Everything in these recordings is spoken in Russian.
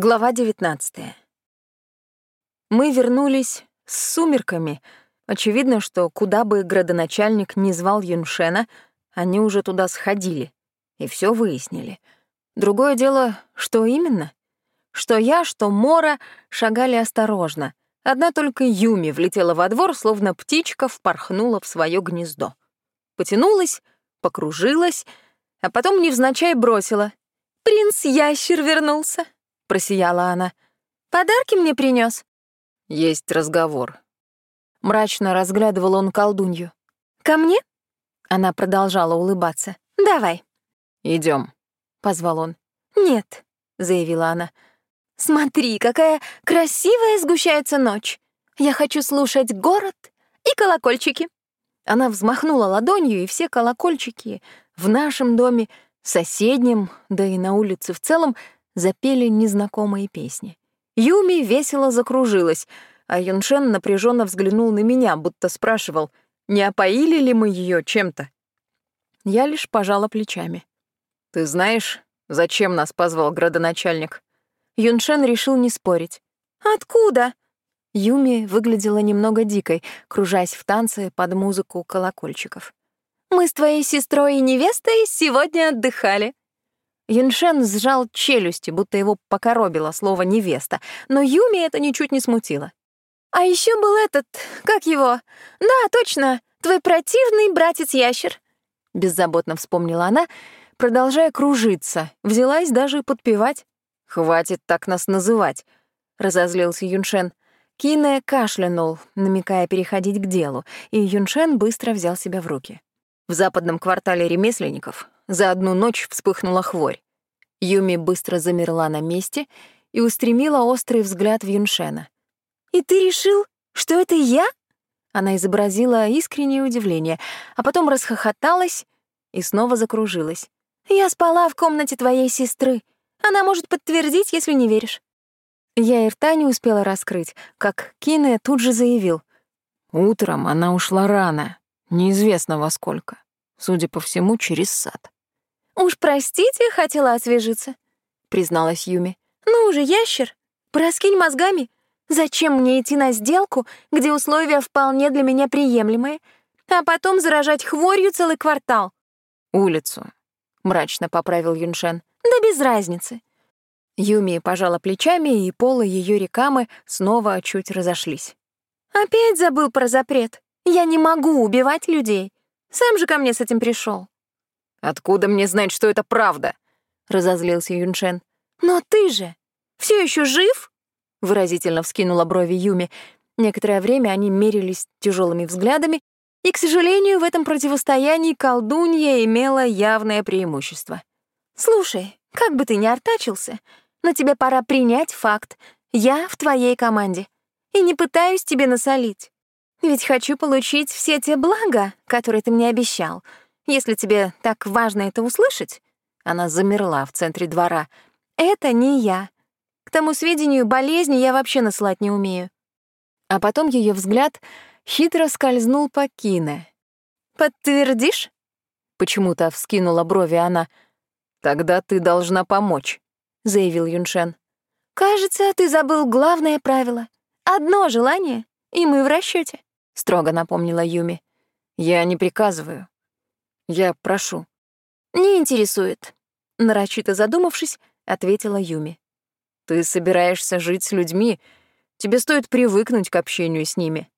Глава 19. Мы вернулись с сумерками. Очевидно, что куда бы градоначальник не звал Юншена, они уже туда сходили и все выяснили. Другое дело, что именно? Что я, что Мора шагали осторожно. Одна только Юми влетела во двор, словно птичка впорхнула в свое гнездо. Потянулась, покружилась, а потом невзначай бросила. «Принц-ящер вернулся!» Просияла она. Подарки мне принес. Есть разговор. Мрачно разглядывал он колдунью. Ко мне? Она продолжала улыбаться. Давай. Идем, позвал он. Нет, заявила она. Смотри, какая красивая сгущается ночь. Я хочу слушать город и колокольчики. Она взмахнула ладонью, и все колокольчики в нашем доме, соседнем, да и на улице в целом запели незнакомые песни. Юми весело закружилась, а Юншен напряженно взглянул на меня, будто спрашивал, не опоили ли мы ее чем-то. Я лишь пожала плечами. «Ты знаешь, зачем нас позвал градоначальник?» Юншен решил не спорить. «Откуда?» Юми выглядела немного дикой, кружась в танце под музыку колокольчиков. «Мы с твоей сестрой и невестой сегодня отдыхали. Юншен сжал челюсти, будто его покоробило слово «невеста», но Юми это ничуть не смутило. «А еще был этот, как его? Да, точно, твой противный братец-ящер», — беззаботно вспомнила она, продолжая кружиться, взялась даже подпевать. «Хватит так нас называть», — разозлился Юншен. Кине кашлянул, намекая переходить к делу, и Юншен быстро взял себя в руки. В западном квартале ремесленников за одну ночь вспыхнула хворь. Юми быстро замерла на месте и устремила острый взгляд в Юншена. «И ты решил, что это я?» Она изобразила искреннее удивление, а потом расхохоталась и снова закружилась. «Я спала в комнате твоей сестры. Она может подтвердить, если не веришь». Я и рта не успела раскрыть, как Кине тут же заявил. Утром она ушла рано, неизвестно во сколько. Судя по всему, через сад. «Уж простите, хотела освежиться», — призналась Юми. «Ну уже, ящер, пораскинь мозгами. Зачем мне идти на сделку, где условия вполне для меня приемлемые, а потом заражать хворью целый квартал?» «Улицу», — мрачно поправил Юншен. «Да без разницы». Юми пожала плечами, и полы ее рекамы снова чуть разошлись. «Опять забыл про запрет. Я не могу убивать людей. Сам же ко мне с этим пришел. «Откуда мне знать, что это правда?» — разозлился Юншен. «Но ты же все еще жив?» — выразительно вскинула брови Юми. Некоторое время они мерились тяжелыми взглядами, и, к сожалению, в этом противостоянии колдунья имела явное преимущество. «Слушай, как бы ты ни артачился, но тебе пора принять факт. Я в твоей команде. И не пытаюсь тебе насолить. Ведь хочу получить все те блага, которые ты мне обещал — если тебе так важно это услышать, она замерла в центре двора. Это не я. К тому сведению, болезни я вообще насылать не умею. А потом ее взгляд хитро скользнул по Кине. «Подтвердишь?» Почему-то вскинула брови она. «Тогда ты должна помочь», — заявил Юншен. «Кажется, ты забыл главное правило. Одно желание, и мы в расчете, строго напомнила Юми. «Я не приказываю. Я прошу». «Не интересует», — нарочито задумавшись, ответила Юми. «Ты собираешься жить с людьми. Тебе стоит привыкнуть к общению с ними».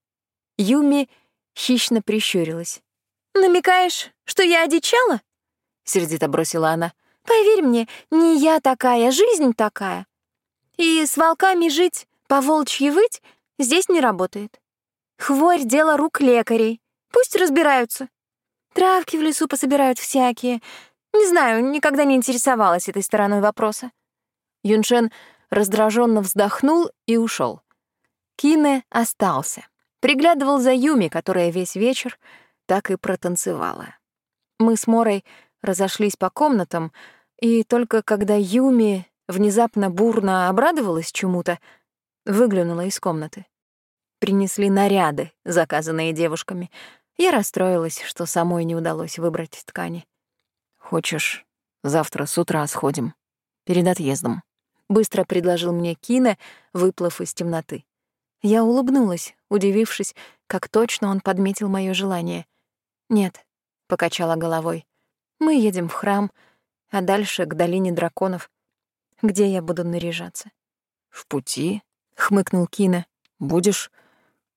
Юми хищно прищурилась. «Намекаешь, что я одичала?» — сердито бросила она. «Поверь мне, не я такая, жизнь такая. И с волками жить, по волчьи выть здесь не работает. Хворь — дело рук лекарей. Пусть разбираются. Травки в лесу пособирают всякие. Не знаю, никогда не интересовалась этой стороной вопроса. Юншен раздраженно вздохнул и ушел. Кине остался. Приглядывал за Юми, которая весь вечер так и протанцевала. Мы с Морой разошлись по комнатам, и только когда Юми внезапно бурно обрадовалась чему-то, выглянула из комнаты. Принесли наряды, заказанные девушками — я расстроилась, что самой не удалось выбрать ткани. «Хочешь, завтра с утра сходим? Перед отъездом?» Быстро предложил мне Кина, выплыв из темноты. Я улыбнулась, удивившись, как точно он подметил мое желание. «Нет», — покачала головой, — «мы едем в храм, а дальше к долине драконов, где я буду наряжаться». «В пути?» — хмыкнул Кина. «Будешь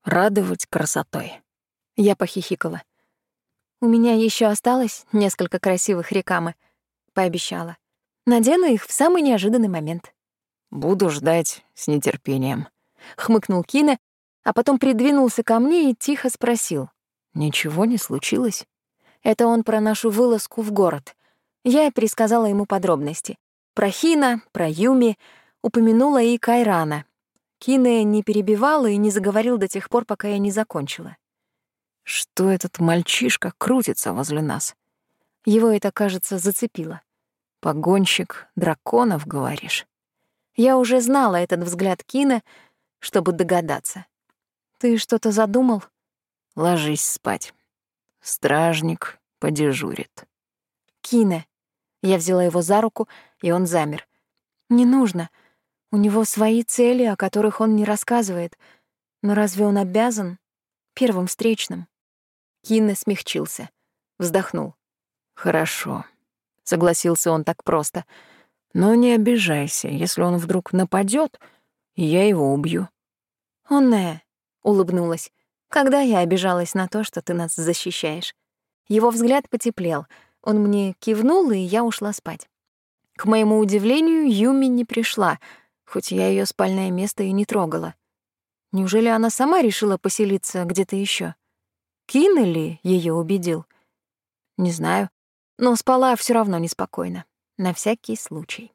радовать красотой». Я похихикала. «У меня еще осталось несколько красивых рекамы», — пообещала. «Надену их в самый неожиданный момент». «Буду ждать с нетерпением», — хмыкнул Кина, а потом придвинулся ко мне и тихо спросил. «Ничего не случилось?» Это он про нашу вылазку в город. Я пересказала ему подробности. Про Хина, про Юми, упомянула и Кайрана. Кине не перебивала и не заговорил до тех пор, пока я не закончила. «Что этот мальчишка крутится возле нас?» Его это, кажется, зацепило. «Погонщик драконов, говоришь?» Я уже знала этот взгляд Кина, чтобы догадаться. «Ты что-то задумал?» «Ложись спать. Стражник подежурит». «Кине». Я взяла его за руку, и он замер. «Не нужно. У него свои цели, о которых он не рассказывает. Но разве он обязан? Первым встречным?» Кине смягчился, вздохнул. «Хорошо», — согласился он так просто. «Но не обижайся, если он вдруг нападет, я его убью». «Онне», — улыбнулась, — «когда я обижалась на то, что ты нас защищаешь?» Его взгляд потеплел. Он мне кивнул, и я ушла спать. К моему удивлению, Юми не пришла, хоть я ее спальное место и не трогала. Неужели она сама решила поселиться где-то еще? Кин ли ее убедил? Не знаю, но спала все равно неспокойно, на всякий случай.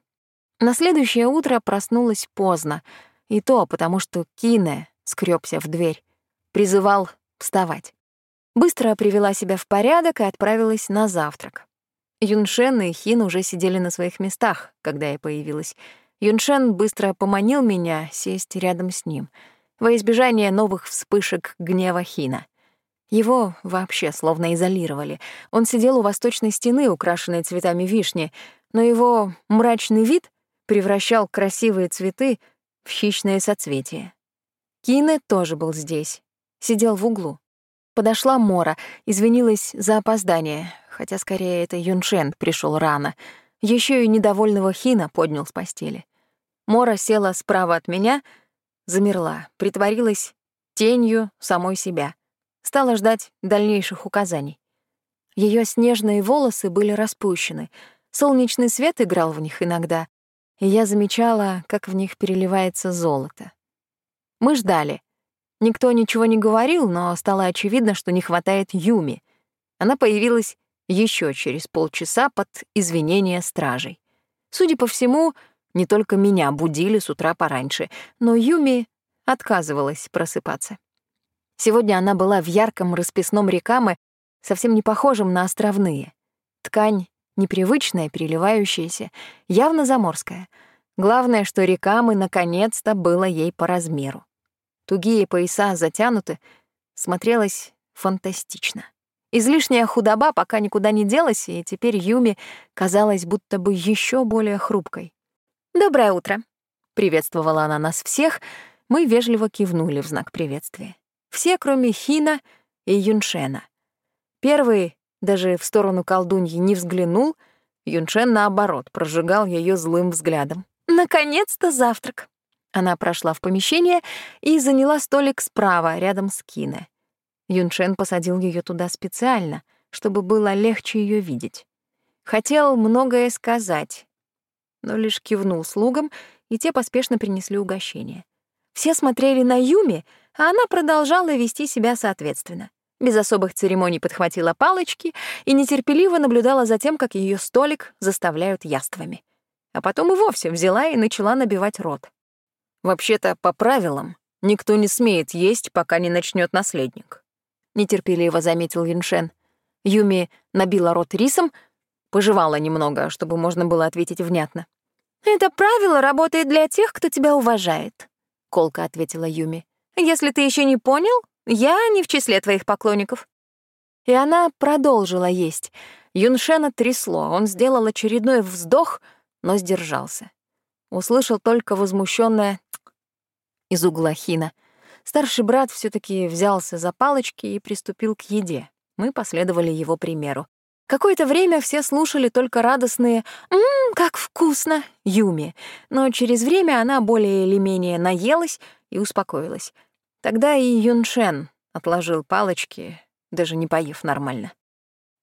На следующее утро проснулась поздно, и то потому, что Кине скрёбся в дверь, призывал вставать. Быстро привела себя в порядок и отправилась на завтрак. Юншен и Хин уже сидели на своих местах, когда я появилась. Юншен быстро поманил меня сесть рядом с ним, во избежание новых вспышек гнева Хина — его вообще словно изолировали. Он сидел у восточной стены, украшенной цветами вишни, но его мрачный вид превращал красивые цветы в хищные соцветия. Кине тоже был здесь, сидел в углу. Подошла Мора, извинилась за опоздание, хотя скорее это Юншен пришел рано. Еще и недовольного Хина поднял с постели. Мора села справа от меня, замерла, притворилась тенью самой себя стала ждать дальнейших указаний. Ее снежные волосы были распущены, солнечный свет играл в них иногда, и я замечала, как в них переливается золото. Мы ждали. Никто ничего не говорил, но стало очевидно, что не хватает Юми. Она появилась еще через полчаса под извинения стражей. Судя по всему, не только меня будили с утра пораньше, но Юми отказывалась просыпаться. Сегодня она была в ярком расписном рекаме, совсем не похожем на островные. Ткань непривычная, переливающаяся, явно заморская. Главное, что рекамы наконец-то было ей по размеру. Тугие пояса затянуты, смотрелось фантастично. Излишняя худоба пока никуда не делась, и теперь Юми казалась будто бы еще более хрупкой. «Доброе утро», — приветствовала она нас всех, мы вежливо кивнули в знак приветствия. Все, кроме Хина и Юншена. Первый даже в сторону колдуньи не взглянул, Юншен, наоборот, прожигал ее злым взглядом. «Наконец-то завтрак!» Она прошла в помещение и заняла столик справа, рядом с Кине. Юншен посадил ее туда специально, чтобы было легче ее видеть. Хотел многое сказать, но лишь кивнул слугам, и те поспешно принесли угощение. Все смотрели на Юми, а она продолжала вести себя соответственно. Без особых церемоний подхватила палочки и нетерпеливо наблюдала за тем, как ее столик заставляют яствами. А потом и вовсе взяла и начала набивать рот. «Вообще-то, по правилам, никто не смеет есть, пока не начнет наследник», — нетерпеливо заметил Юншен. Юми набила рот рисом, пожевала немного, чтобы можно было ответить внятно. «Это правило работает для тех, кто тебя уважает», — колко ответила Юми. Если ты еще не понял, я не в числе твоих поклонников». И она продолжила есть. Юншена трясло, он сделал очередной вздох, но сдержался. Услышал только возмущенное из угла Хина. Старший брат все таки взялся за палочки и приступил к еде. Мы последовали его примеру. Какое-то время все слушали только радостные «Ммм, как вкусно!» Юми, но через время она более или менее наелась и успокоилась. Тогда и Юншен отложил палочки, даже не поев нормально.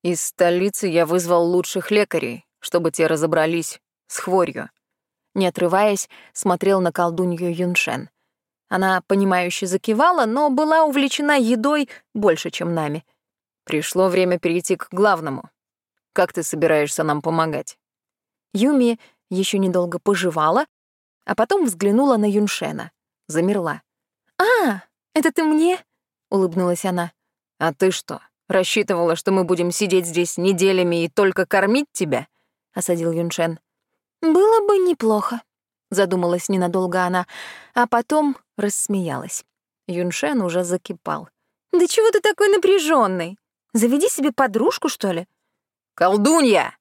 Из столицы я вызвал лучших лекарей, чтобы те разобрались с хворью. Не отрываясь, смотрел на колдунью Юншен. Она, понимающе закивала, но была увлечена едой больше, чем нами. Пришло время перейти к главному. Как ты собираешься нам помогать?» Юми еще недолго пожевала, а потом взглянула на Юншена. Замерла. «А, это ты мне?» — улыбнулась она. «А ты что, рассчитывала, что мы будем сидеть здесь неделями и только кормить тебя?» — осадил Юншен. «Было бы неплохо», — задумалась ненадолго она, а потом рассмеялась. Юншен уже закипал. «Да чего ты такой напряженный? Заведи себе подружку, что ли?» «Колдунья!»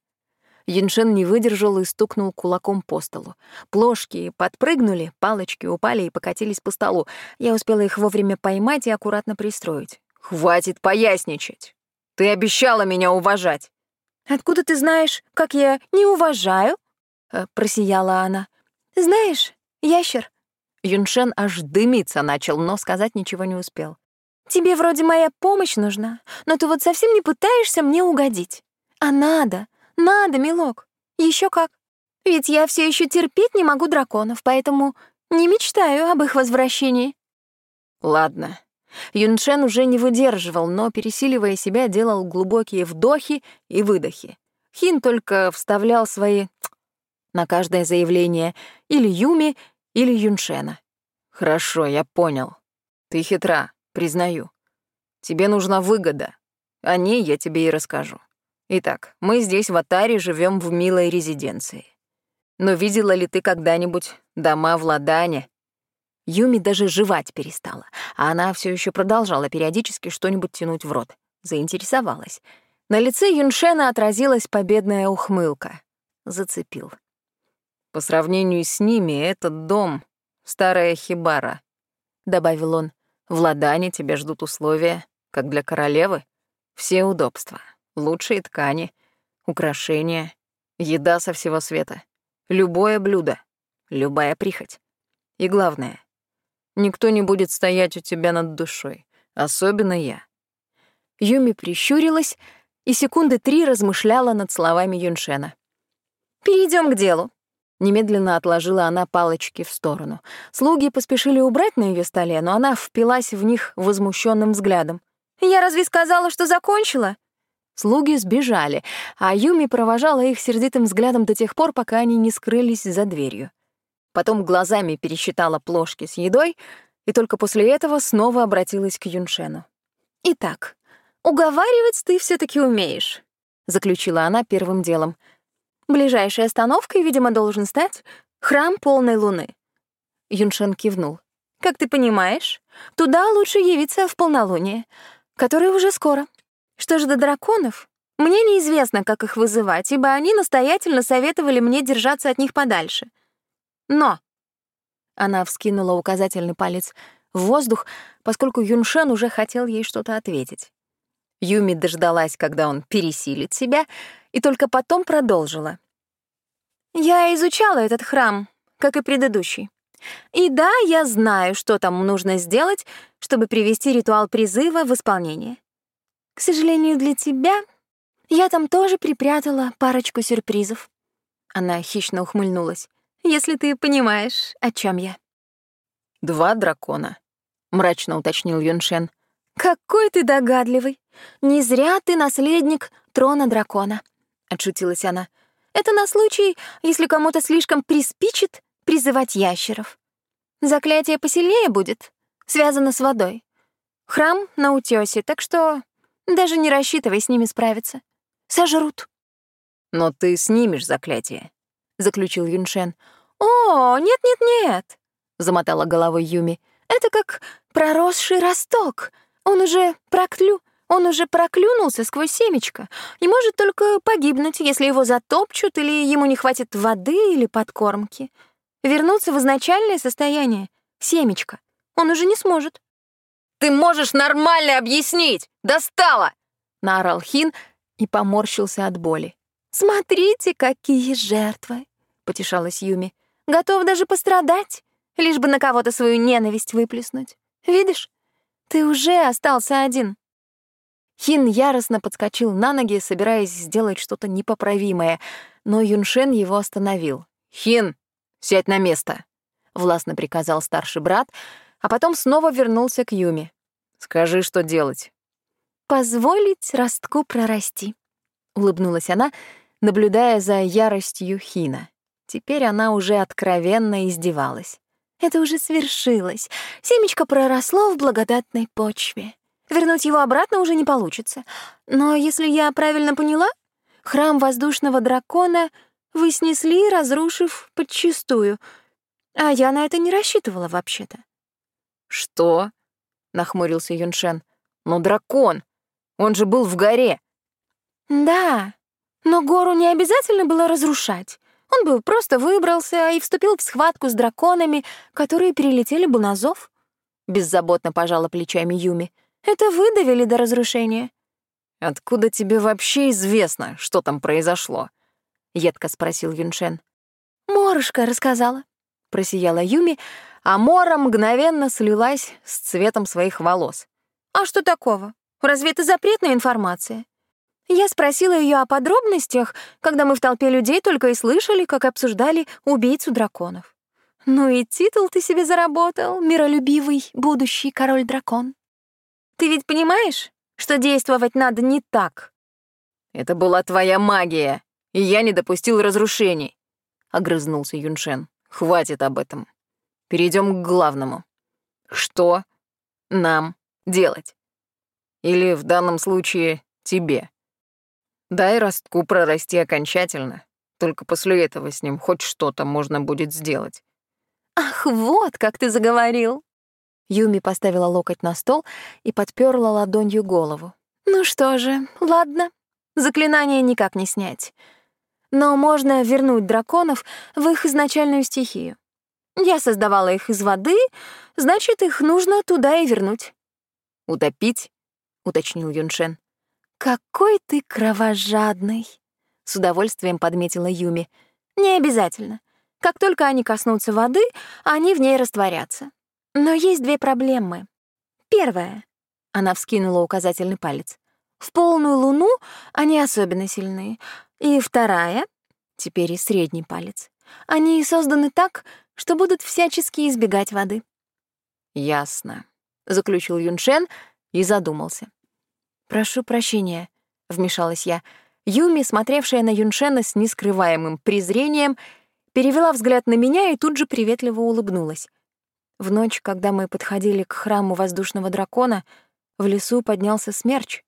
Яншен не выдержал и стукнул кулаком по столу. Плошки подпрыгнули, палочки упали и покатились по столу. Я успела их вовремя поймать и аккуратно пристроить. «Хватит поясничать! Ты обещала меня уважать!» «Откуда ты знаешь, как я не уважаю?» э, — просияла она. «Знаешь, ящер...» Юншен аж дымиться начал, но сказать ничего не успел. «Тебе вроде моя помощь нужна, но ты вот совсем не пытаешься мне угодить. А надо, надо, милок. Еще как. Ведь я все еще терпеть не могу драконов, поэтому не мечтаю об их возвращении. Ладно. Юншен уже не выдерживал, но, пересиливая себя, делал глубокие вдохи и выдохи. Хин только вставлял свои на каждое заявление или Юми, или Юншена. «Хорошо, я понял. Ты хитра, признаю. Тебе нужна выгода. О ней я тебе и расскажу. Итак, мы здесь в Атаре живем в милой резиденции. Но видела ли ты когда-нибудь дома в Ладане? Юми даже жевать перестала, а она все еще продолжала периодически что-нибудь тянуть в рот. Заинтересовалась. На лице Юншена отразилась победная ухмылка. Зацепил. По сравнению с ними этот дом — старая хибара, — добавил он. В Ладане тебя ждут условия, как для королевы. Все удобства лучшие ткани, украшения, еда со всего света, любое блюдо, любая прихоть. И главное, никто не будет стоять у тебя над душой, особенно я. Юми прищурилась и секунды три размышляла над словами Юншена. Перейдем к делу. Немедленно отложила она палочки в сторону. Слуги поспешили убрать на ее столе, но она впилась в них возмущенным взглядом. «Я разве сказала, что закончила?» Слуги сбежали, а Юми провожала их сердитым взглядом до тех пор, пока они не скрылись за дверью. Потом глазами пересчитала плошки с едой и только после этого снова обратилась к Юншену. «Итак, уговаривать ты все таки умеешь», — заключила она первым делом. «Ближайшей остановкой, видимо, должен стать храм полной луны». Юншен кивнул. «Как ты понимаешь, туда лучше явиться в полнолуние, которое уже скоро». Что же до драконов? Мне неизвестно, как их вызывать, ибо они настоятельно советовали мне держаться от них подальше. Но она вскинула указательный палец в воздух, поскольку Юншен уже хотел ей что-то ответить. Юми дождалась, когда он пересилит себя, и только потом продолжила. «Я изучала этот храм, как и предыдущий. И да, я знаю, что там нужно сделать, чтобы привести ритуал призыва в исполнение. К сожалению для тебя, я там тоже припрятала парочку сюрпризов. Она хищно ухмыльнулась. Если ты понимаешь, о чем я. Два дракона, мрачно уточнил Юншен. Какой ты догадливый. Не зря ты наследник трона дракона, отшутилась она. Это на случай, если кому-то слишком приспичит призывать ящеров. Заклятие посильнее будет, связано с водой. Храм на утёсе, так что даже не рассчитывай с ними справиться. Сожрут. Но ты снимешь заклятие, заключил Юншен. О, нет-нет-нет, замотала головой Юми. Это как проросший росток. Он уже проклю, он уже проклюнулся сквозь семечко и может только погибнуть, если его затопчут или ему не хватит воды или подкормки. вернуться в изначальное состояние, семечко. Он уже не сможет. «Ты можешь нормально объяснить! Достала!» — наорал Хин и поморщился от боли. «Смотрите, какие жертвы!» — потешалась Юми. «Готов даже пострадать, лишь бы на кого-то свою ненависть выплеснуть. Видишь, ты уже остался один». Хин яростно подскочил на ноги, собираясь сделать что-то непоправимое, но Юншен его остановил. «Хин, сядь на место!» — властно приказал старший брат, а потом снова вернулся к Юми. «Скажи, что делать». «Позволить ростку прорасти», — улыбнулась она, наблюдая за яростью Хина. Теперь она уже откровенно издевалась. «Это уже свершилось. Семечко проросло в благодатной почве. Вернуть его обратно уже не получится. Но если я правильно поняла, храм воздушного дракона вы снесли, разрушив подчистую. А я на это не рассчитывала вообще-то. «Что?» — нахмурился Юншен. «Но дракон! Он же был в горе!» «Да, но гору не обязательно было разрушать. Он бы просто выбрался и вступил в схватку с драконами, которые перелетели бы на зов». Беззаботно пожала плечами Юми. Это вы довели до разрушения. Откуда тебе вообще известно, что там произошло? едко спросил Юншен. Морушка рассказала, просияла Юми, а Мора мгновенно слилась с цветом своих волос. А что такого? Разве это запретная информация? Я спросила ее о подробностях, когда мы в толпе людей только и слышали, как обсуждали убийцу драконов. Ну и титул ты себе заработал, миролюбивый будущий король-дракон. Ты ведь понимаешь, что действовать надо не так? Это была твоя магия, и я не допустил разрушений, огрызнулся Юншен. Хватит об этом. Перейдем к главному. Что нам делать? Или в данном случае тебе? Дай ростку прорасти окончательно. Только после этого с ним хоть что-то можно будет сделать. Ах, вот как ты заговорил. Юми поставила локоть на стол и подперла ладонью голову. «Ну что же, ладно, заклинание никак не снять. Но можно вернуть драконов в их изначальную стихию. Я создавала их из воды, значит, их нужно туда и вернуть». «Утопить?» — уточнил Юншен. «Какой ты кровожадный!» — с удовольствием подметила Юми. «Не обязательно. Как только они коснутся воды, они в ней растворятся. Но есть две проблемы. Первая. Она вскинула указательный палец. В полную луну они особенно сильные. И вторая, теперь и средний палец. Они созданы так, что будут всячески избегать воды. Ясно, заключил Юншен и задумался. Прошу прощения, вмешалась я. Юми, смотревшая на Юншена с нескрываемым презрением, перевела взгляд на меня и тут же приветливо улыбнулась. В ночь, когда мы подходили к храму воздушного дракона, в лесу поднялся смерч.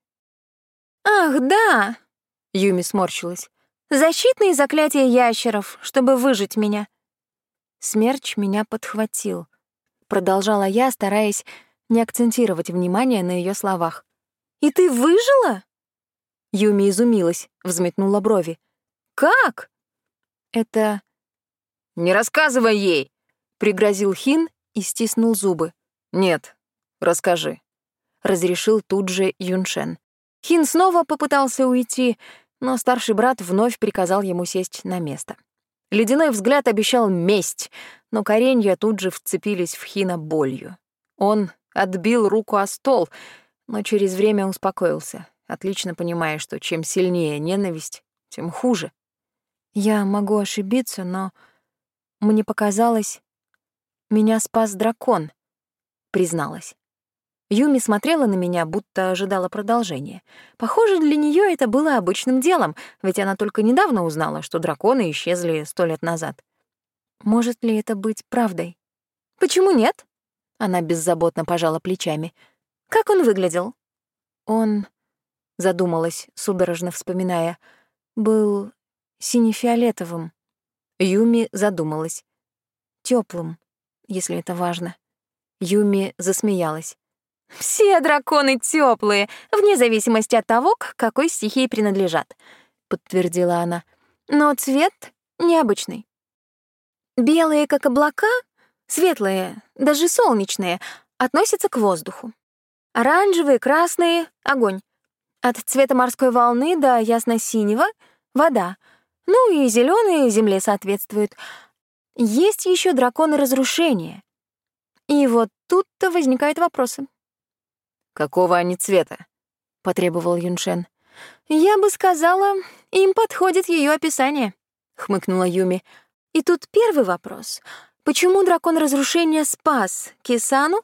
«Ах, да!» — Юми сморщилась. «Защитные заклятия ящеров, чтобы выжить меня». Смерч меня подхватил. Продолжала я, стараясь не акцентировать внимание на ее словах. «И ты выжила?» Юми изумилась, взметнула брови. «Как?» «Это...» «Не рассказывай ей!» — пригрозил Хин и стиснул зубы. «Нет, расскажи», — разрешил тут же Юншен. Хин снова попытался уйти, но старший брат вновь приказал ему сесть на место. Ледяной взгляд обещал месть, но коренья тут же вцепились в Хина болью. Он отбил руку о стол, но через время успокоился, отлично понимая, что чем сильнее ненависть, тем хуже. Я могу ошибиться, но мне показалось, меня спас дракон, призналась. Юми смотрела на меня, будто ожидала продолжения. Похоже, для нее это было обычным делом, ведь она только недавно узнала, что драконы исчезли сто лет назад. Может ли это быть правдой? Почему нет? Она беззаботно пожала плечами. Как он выглядел? Он, задумалась, судорожно вспоминая, был сине-фиолетовым. Юми задумалась. Теплым если это важно. Юми засмеялась. «Все драконы теплые, вне зависимости от того, к какой стихии принадлежат», — подтвердила она. «Но цвет необычный». Белые, как облака, светлые, даже солнечные, относятся к воздуху. Оранжевые, красные — огонь. От цвета морской волны до ясно-синего — вода. Ну и зеленые земле соответствуют. Есть еще драконы разрушения. И вот тут-то возникают вопросы. «Какого они цвета?» — потребовал Юншен. «Я бы сказала, им подходит ее описание», — хмыкнула Юми. «И тут первый вопрос. Почему дракон разрушения спас Кисану,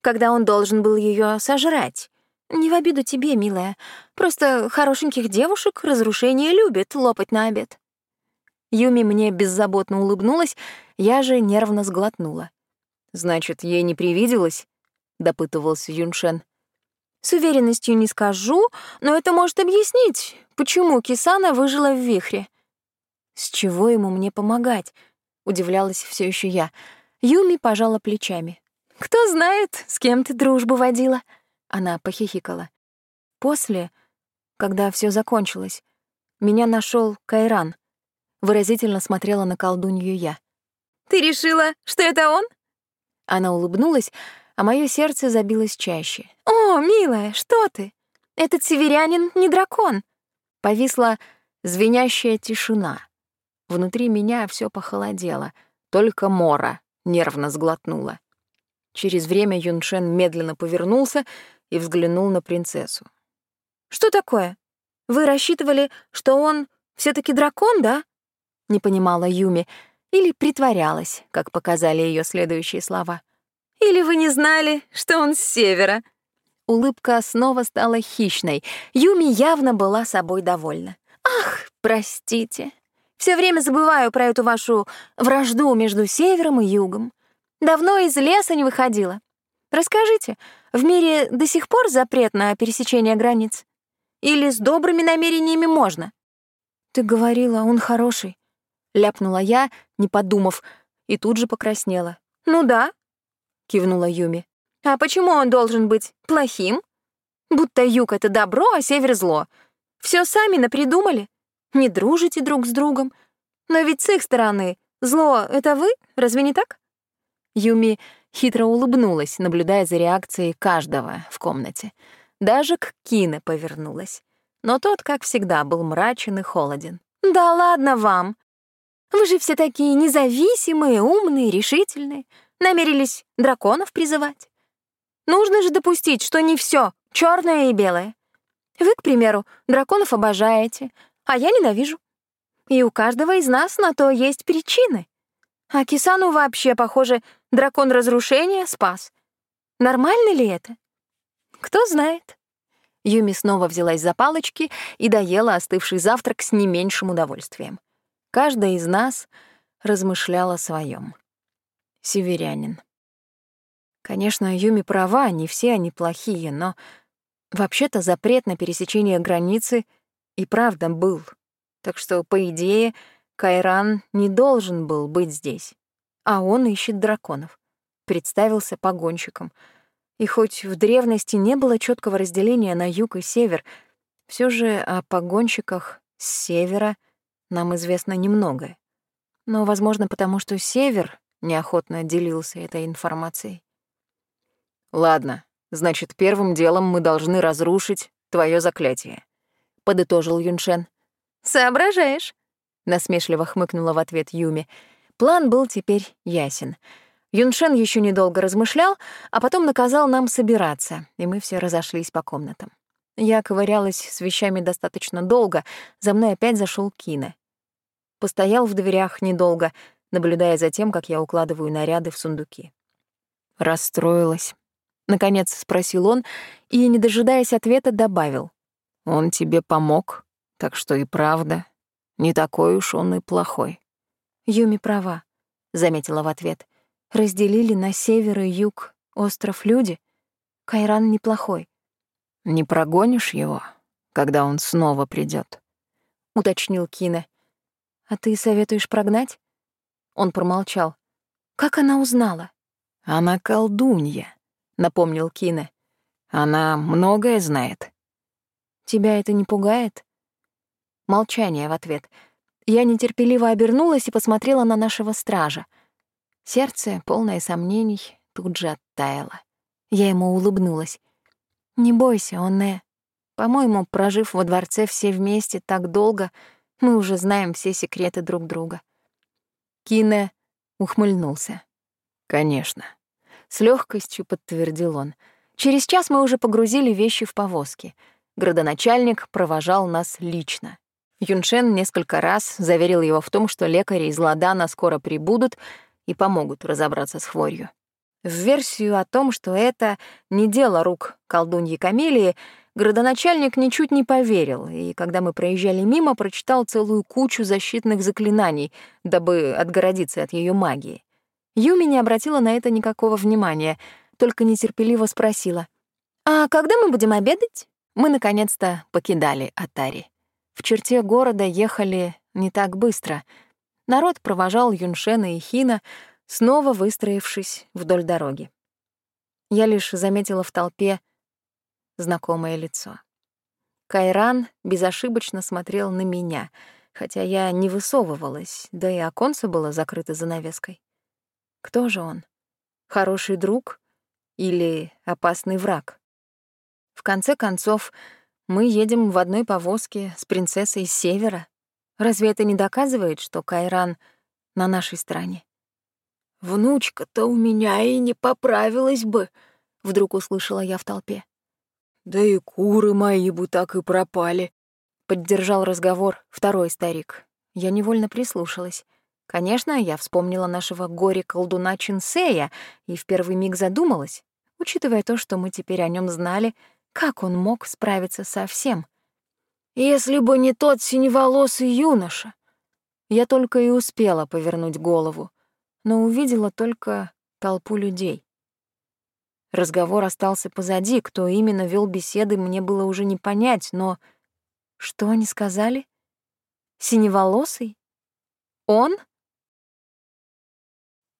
когда он должен был ее сожрать? Не в обиду тебе, милая. Просто хорошеньких девушек разрушение любит лопать на обед». Юми мне беззаботно улыбнулась, я же нервно сглотнула. «Значит, ей не привиделось?» — допытывался Юншен. С уверенностью не скажу, но это может объяснить, почему Кисана выжила в вихре. С чего ему мне помогать? Удивлялась все еще я. Юми пожала плечами. Кто знает, с кем ты дружбу водила? Она похихикала. После, когда все закончилось, меня нашел Кайран. Выразительно смотрела на колдунью я. Ты решила, что это он? Она улыбнулась, а мое сердце забилось чаще. «О, милая, что ты? Этот северянин не дракон!» Повисла звенящая тишина. Внутри меня все похолодело, только Мора нервно сглотнула. Через время Юншен медленно повернулся и взглянул на принцессу. «Что такое? Вы рассчитывали, что он все таки дракон, да?» — не понимала Юми, или притворялась, как показали ее следующие слова. Или вы не знали, что он с севера?» Улыбка снова стала хищной. Юми явно была собой довольна. «Ах, простите. Все время забываю про эту вашу вражду между севером и югом. Давно из леса не выходила. Расскажите, в мире до сих пор запрет на пересечение границ? Или с добрыми намерениями можно?» «Ты говорила, он хороший», — ляпнула я, не подумав, и тут же покраснела. «Ну да, кивнула Юми. А почему он должен быть плохим? Будто юг — это добро, а север — зло. Все сами напридумали. Не дружите друг с другом. Но ведь с их стороны зло — это вы, разве не так? Юми хитро улыбнулась, наблюдая за реакцией каждого в комнате. Даже к Кине повернулась. Но тот, как всегда, был мрачен и холоден. «Да ладно вам! Вы же все такие независимые, умные, решительные. Намерились драконов призывать? Нужно же допустить, что не все черное и белое. Вы, к примеру, драконов обожаете, а я ненавижу. И у каждого из нас на то есть причины. А Кисану вообще, похоже, дракон разрушения спас. Нормально ли это? Кто знает. Юми снова взялась за палочки и доела остывший завтрак с не меньшим удовольствием. Каждая из нас размышляла о своем северянин. Конечно, Юми права, не все они плохие, но вообще-то запрет на пересечение границы и правда был. Так что, по идее, Кайран не должен был быть здесь. А он ищет драконов. Представился погонщиком. И хоть в древности не было четкого разделения на юг и север, все же о погонщиках с севера нам известно немногое. Но, возможно, потому что север неохотно делился этой информацией. «Ладно, значит, первым делом мы должны разрушить твое заклятие», — подытожил Юншен. «Соображаешь», — насмешливо хмыкнула в ответ Юми. План был теперь ясен. Юншен еще недолго размышлял, а потом наказал нам собираться, и мы все разошлись по комнатам. Я ковырялась с вещами достаточно долго, за мной опять зашел Кина. Постоял в дверях недолго, наблюдая за тем, как я укладываю наряды в сундуки. Расстроилась. Наконец спросил он и, не дожидаясь ответа, добавил. «Он тебе помог, так что и правда, не такой уж он и плохой». «Юми права», — заметила в ответ. «Разделили на север и юг остров люди. Кайран неплохой». «Не прогонишь его, когда он снова придет, уточнил Кина. «А ты советуешь прогнать?» Он промолчал. «Как она узнала?» «Она колдунья», — напомнил Кине. «Она многое знает». «Тебя это не пугает?» Молчание в ответ. Я нетерпеливо обернулась и посмотрела на нашего стража. Сердце, полное сомнений, тут же оттаяло. Я ему улыбнулась. «Не бойся, Онне. По-моему, прожив во дворце все вместе так долго, мы уже знаем все секреты друг друга». Кине ухмыльнулся. «Конечно». С легкостью подтвердил он. Через час мы уже погрузили вещи в повозки. Градоначальник провожал нас лично. Юншен несколько раз заверил его в том, что лекари из Ладана скоро прибудут и помогут разобраться с хворью. В версию о том, что это не дело рук колдуньи Камелии, градоначальник ничуть не поверил, и когда мы проезжали мимо, прочитал целую кучу защитных заклинаний, дабы отгородиться от ее магии. Юми не обратила на это никакого внимания, только нетерпеливо спросила, «А когда мы будем обедать?» Мы наконец-то покидали Атари. В черте города ехали не так быстро. Народ провожал Юншена и Хина, снова выстроившись вдоль дороги. Я лишь заметила в толпе знакомое лицо. Кайран безошибочно смотрел на меня, хотя я не высовывалась, да и оконце было закрыто занавеской. Кто же он? Хороший друг или опасный враг? В конце концов, мы едем в одной повозке с принцессой севера. Разве это не доказывает, что Кайран на нашей стороне? «Внучка-то у меня и не поправилась бы», — вдруг услышала я в толпе. «Да и куры мои бы так и пропали», — поддержал разговор второй старик. Я невольно прислушалась. Конечно, я вспомнила нашего горе-колдуна Чинсея и в первый миг задумалась, учитывая то, что мы теперь о нем знали — как он мог справиться со всем? Если бы не тот синеволосый юноша. Я только и успела повернуть голову, но увидела только толпу людей. Разговор остался позади, кто именно вел беседы, мне было уже не понять, но что они сказали? Синеволосый? Он?